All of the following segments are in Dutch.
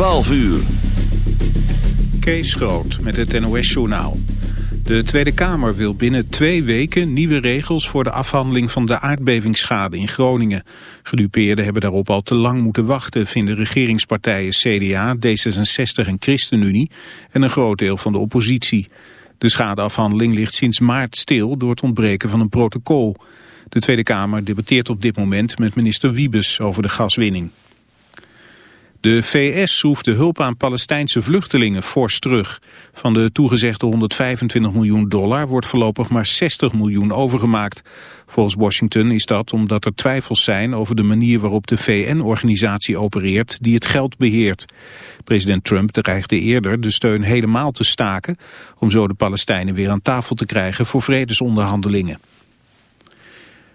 12 uur. Kees Groot met het NOS-journaal. De Tweede Kamer wil binnen twee weken nieuwe regels voor de afhandeling van de aardbevingsschade in Groningen. Gedupeerden hebben daarop al te lang moeten wachten, vinden regeringspartijen CDA, D66 en ChristenUnie en een groot deel van de oppositie. De schadeafhandeling ligt sinds maart stil door het ontbreken van een protocol. De Tweede Kamer debatteert op dit moment met minister Wiebes over de gaswinning. De VS schroeft de hulp aan Palestijnse vluchtelingen fors terug. Van de toegezegde 125 miljoen dollar wordt voorlopig maar 60 miljoen overgemaakt. Volgens Washington is dat omdat er twijfels zijn over de manier waarop de VN-organisatie opereert die het geld beheert. President Trump dreigde eerder de steun helemaal te staken om zo de Palestijnen weer aan tafel te krijgen voor vredesonderhandelingen.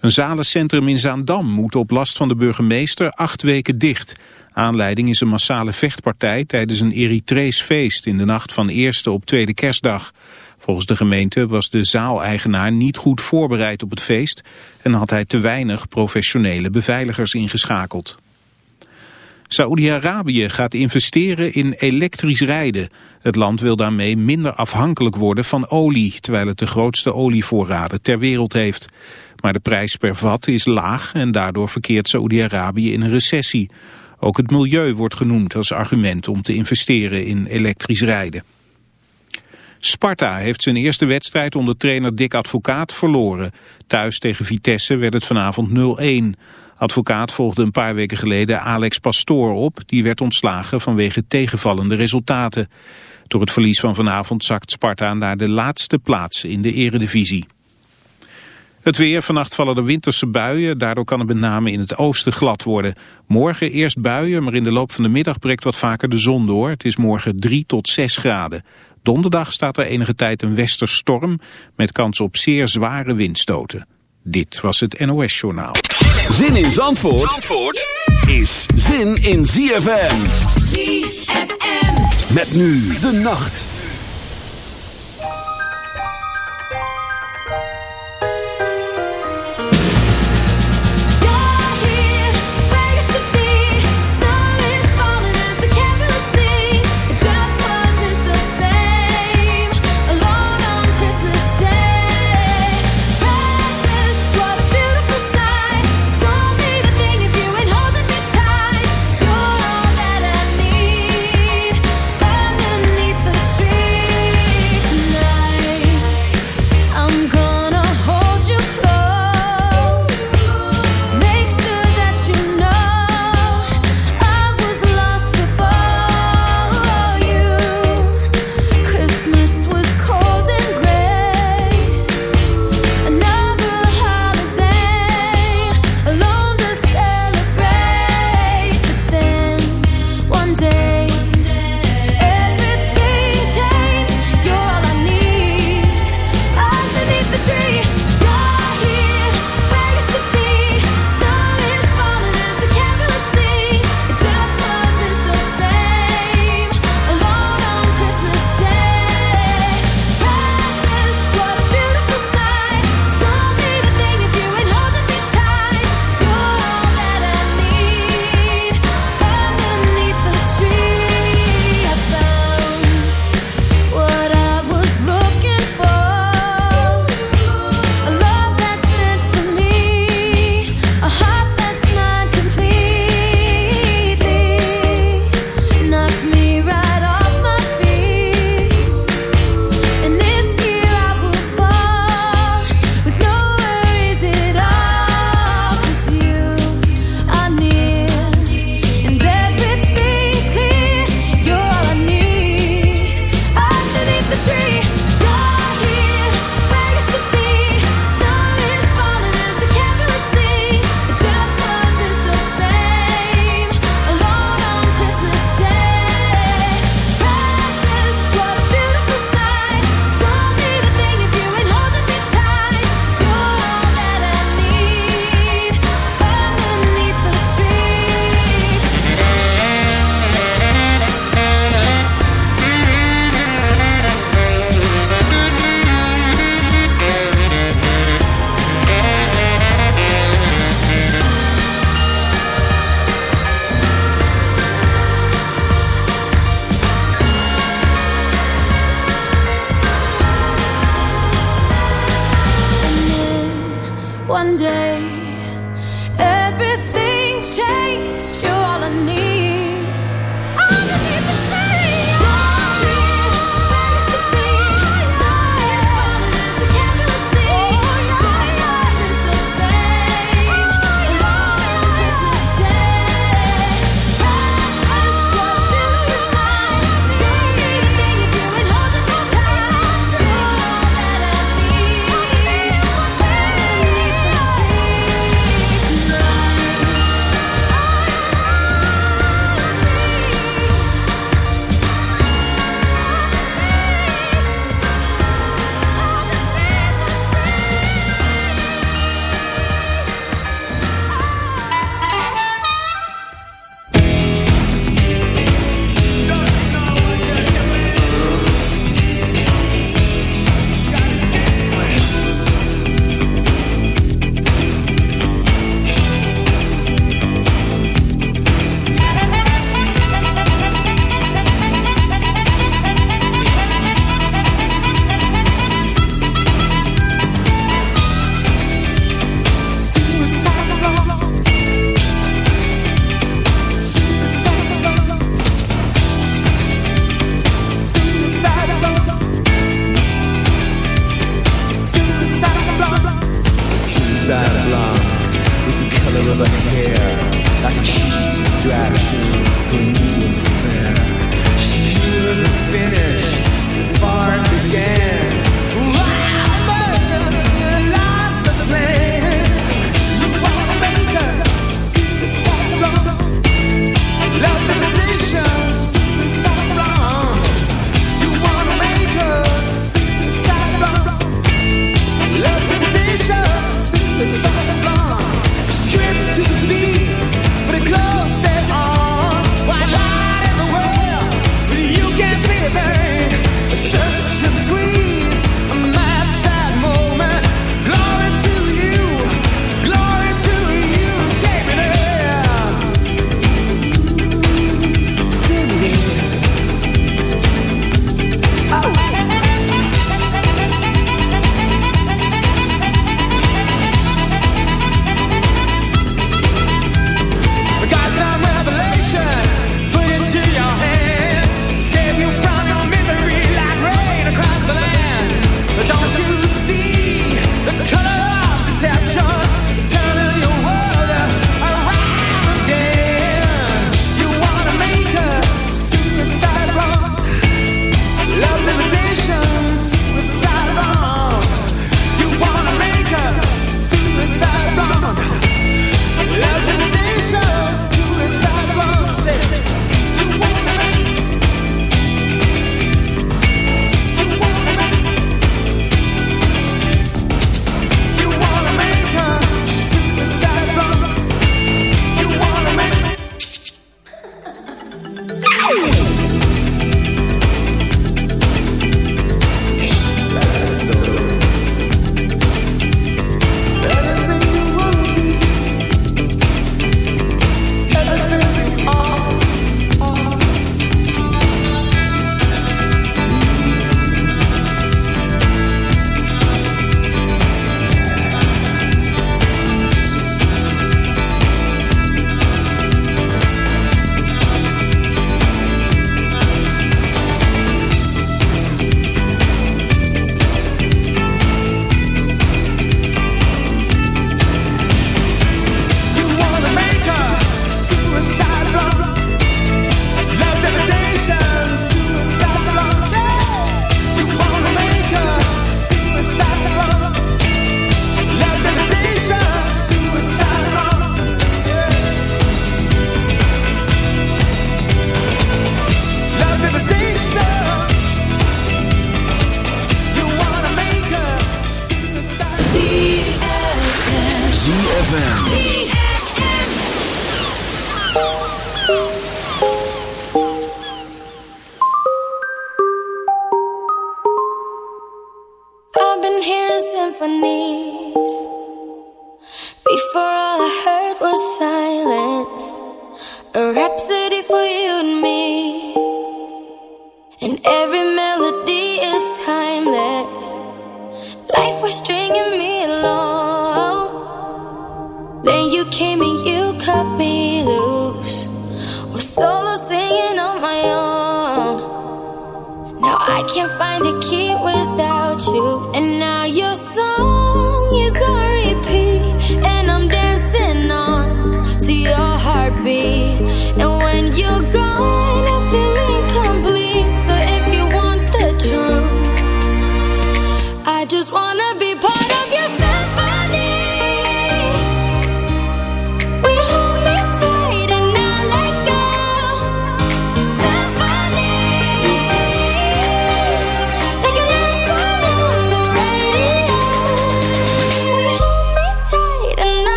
Een zalencentrum in Zaandam moet op last van de burgemeester acht weken dicht. Aanleiding is een massale vechtpartij tijdens een Eritrees feest in de nacht van eerste op tweede kerstdag. Volgens de gemeente was de zaaleigenaar niet goed voorbereid op het feest en had hij te weinig professionele beveiligers ingeschakeld. Saoedi-Arabië gaat investeren in elektrisch rijden. Het land wil daarmee minder afhankelijk worden van olie, terwijl het de grootste olievoorraden ter wereld heeft. Maar de prijs per vat is laag en daardoor verkeert Saoedi-Arabië in een recessie. Ook het milieu wordt genoemd als argument om te investeren in elektrisch rijden. Sparta heeft zijn eerste wedstrijd onder trainer Dick Advocaat verloren. Thuis tegen Vitesse werd het vanavond 0-1. Advocaat volgde een paar weken geleden Alex Pastoor op. Die werd ontslagen vanwege tegenvallende resultaten. Door het verlies van vanavond zakt Sparta naar de laatste plaats in de eredivisie. Het weer, vannacht vallen de winterse buien, daardoor kan het met name in het oosten glad worden. Morgen eerst buien, maar in de loop van de middag breekt wat vaker de zon door. Het is morgen 3 tot 6 graden. Donderdag staat er enige tijd een westerstorm met kans op zeer zware windstoten. Dit was het NOS Journaal. Zin in Zandvoort, Zandvoort is zin in ZFM. ZFM. Met nu de nacht.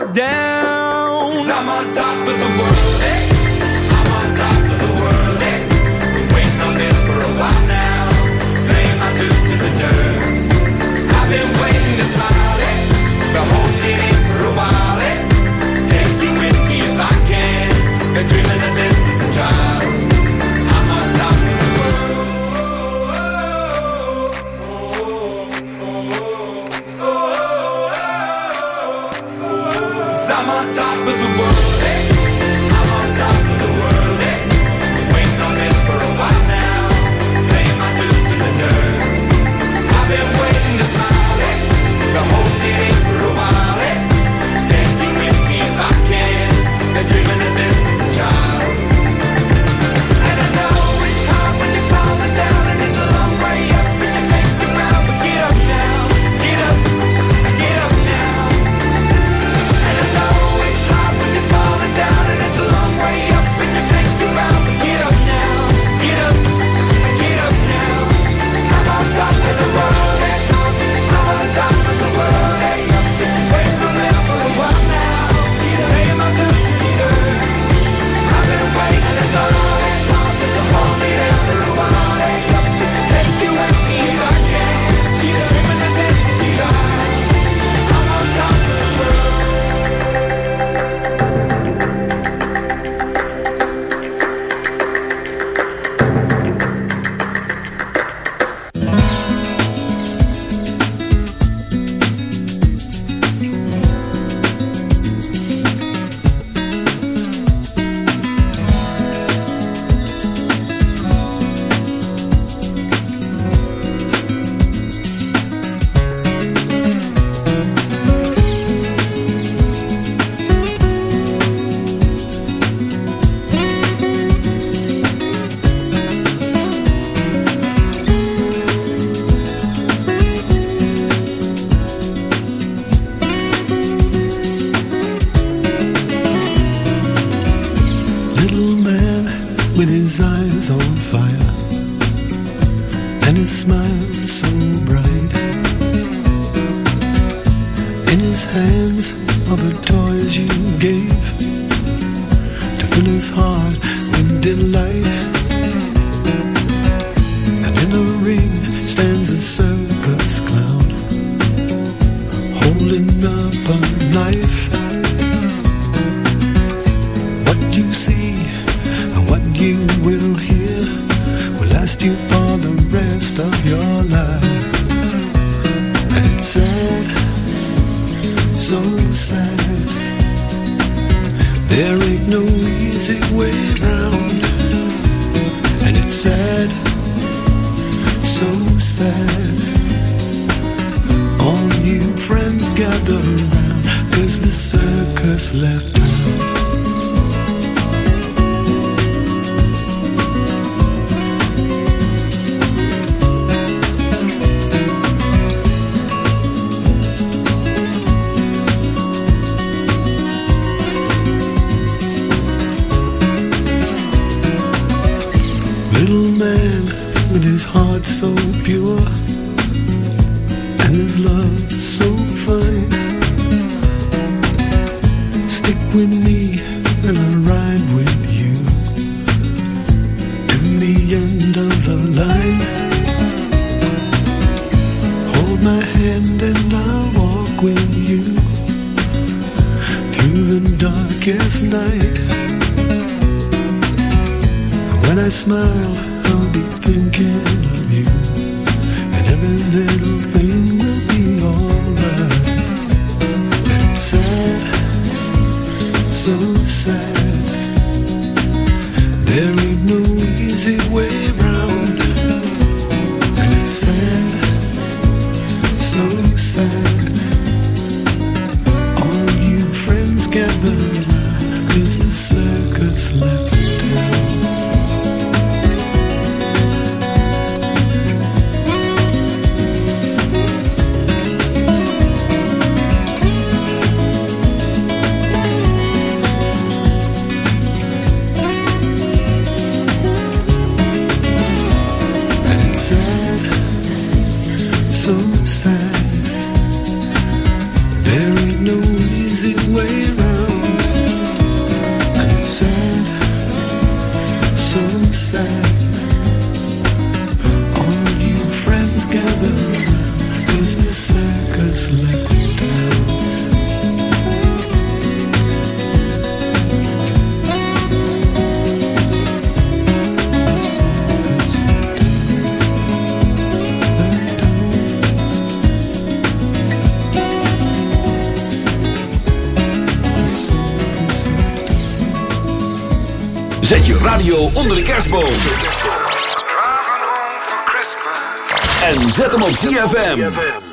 look down. I'm on top of the world. Stick with me and I'll ride with you to the end of the line. Hold my hand and I'll walk with you through the darkest night. When I smile, I'll be thinking of you and every little thing En zet hem op ZFM.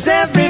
Cause every